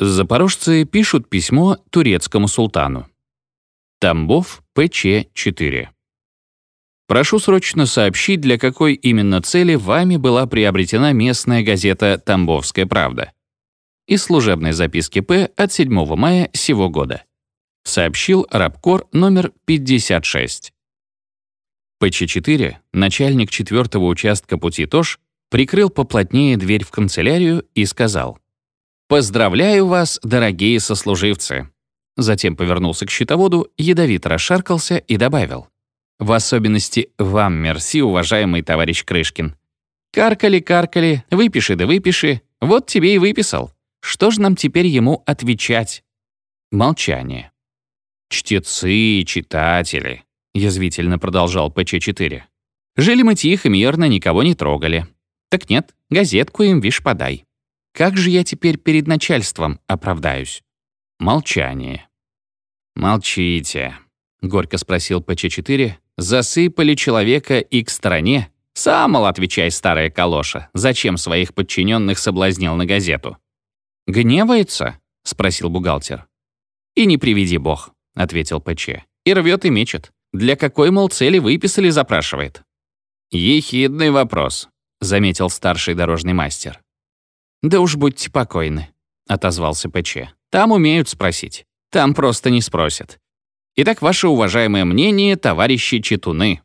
Запорожцы пишут письмо турецкому султану. Тамбов, ПЧ-4. Прошу срочно сообщить, для какой именно цели вами была приобретена местная газета «Тамбовская правда». Из служебной записки П от 7 мая сего года. Сообщил Рабкор номер 56. ПЧ-4, начальник 4 участка пути ТОШ, прикрыл поплотнее дверь в канцелярию и сказал — «Поздравляю вас, дорогие сослуживцы!» Затем повернулся к счетоводу, ядовито расшаркался и добавил. «В особенности вам мерси, уважаемый товарищ Крышкин. Каркали-каркали, выпиши да выпиши, вот тебе и выписал. Что же нам теперь ему отвечать?» Молчание. «Чтецы, читатели», — язвительно продолжал ПЧ-4. «Жили мы тихо, мирно, никого не трогали. Так нет, газетку им, вишь, подай. Как же я теперь перед начальством оправдаюсь? Молчание. «Молчите», — горько спросил ПЧ-4. «Засыпали человека и к стороне? Сам, мол, отвечай, старая калоша. Зачем своих подчиненных соблазнил на газету?» «Гневается?» — спросил бухгалтер. «И не приведи бог», — ответил ПЧ. «И рвет и мечет. Для какой, мол, цели выписали, запрашивает?» «Ехидный вопрос», — заметил старший дорожный мастер. «Да уж будьте покойны», — отозвался ПЧ. «Там умеют спросить. Там просто не спросят. Итак, ваше уважаемое мнение, товарищи читуны».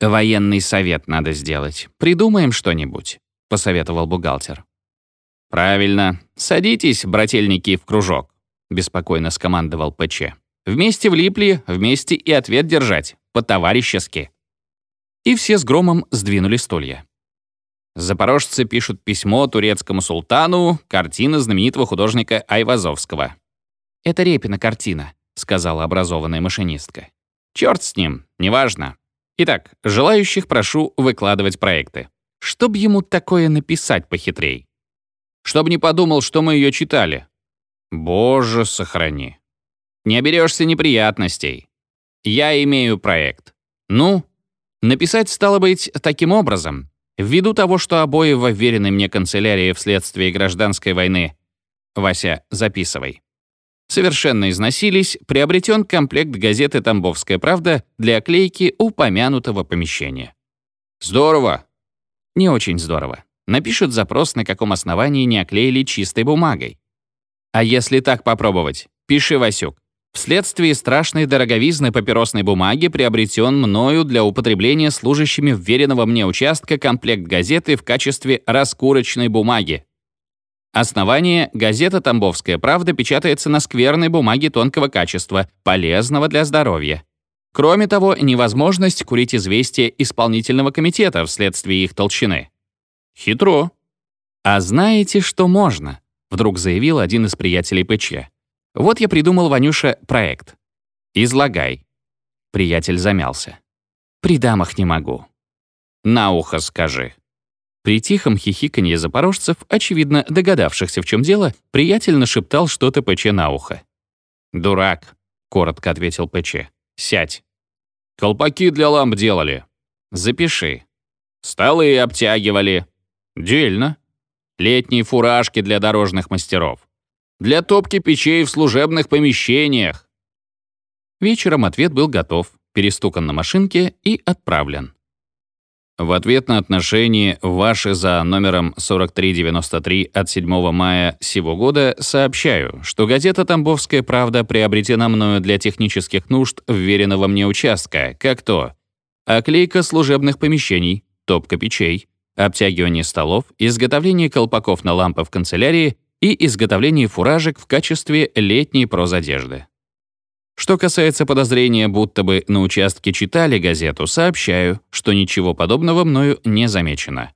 «Военный совет надо сделать. Придумаем что-нибудь», — посоветовал бухгалтер. «Правильно. Садитесь, брательники, в кружок», — беспокойно скомандовал ПЧ. «Вместе влипли, вместе и ответ держать. По-товарищески». И все с громом сдвинули стулья. Запорожцы пишут письмо турецкому султану, картина знаменитого художника Айвазовского. «Это Репина картина», — сказала образованная машинистка. «Чёрт с ним, неважно. Итак, желающих прошу выкладывать проекты. Чтоб ему такое написать похитрей? Чтоб не подумал, что мы ее читали. Боже, сохрани. Не оберешься неприятностей. Я имею проект. Ну, написать стало быть таким образом. Ввиду того, что обои в уверенной мне канцелярии вследствие гражданской войны Вася, записывай. Совершенно износились, приобретен комплект газеты «Тамбовская правда» для оклейки упомянутого помещения. Здорово. Не очень здорово. Напишут запрос, на каком основании не оклеили чистой бумагой. А если так попробовать? Пиши, Васюк. Вследствие страшной дороговизны папиросной бумаги приобретен мною для употребления служащими вверенного мне участка комплект газеты в качестве раскурочной бумаги. Основание газета «Тамбовская правда» печатается на скверной бумаге тонкого качества, полезного для здоровья. Кроме того, невозможность курить известия исполнительного комитета вследствие их толщины. Хитро. А знаете, что можно? Вдруг заявил один из приятелей ПЧ. Вот я придумал, Ванюша, проект. Излагай. Приятель замялся. При дамах не могу. На ухо скажи. При тихом хихиканье запорожцев, очевидно догадавшихся, в чем дело, приятель нашептал что-то ПЧ на ухо. «Дурак», — коротко ответил ПЧ. «Сядь». «Колпаки для ламп делали». «Запиши». «Столы обтягивали». «Дельно». «Летние фуражки для дорожных мастеров» для топки печей в служебных помещениях. Вечером ответ был готов, перестукан на машинке и отправлен. В ответ на отношение ваши за номером 4393 от 7 мая сего года сообщаю, что газета «Тамбовская правда» приобретена мною для технических нужд вверенного мне участка, как то оклейка служебных помещений, топка печей, обтягивание столов, изготовление колпаков на лампы в канцелярии и изготовлении фуражек в качестве летней прозодежды. Что касается подозрения, будто бы на участке читали газету, сообщаю, что ничего подобного мною не замечено.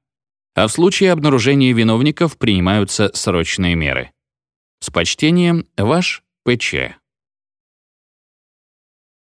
А в случае обнаружения виновников принимаются срочные меры. С почтением, ваш ПЧ.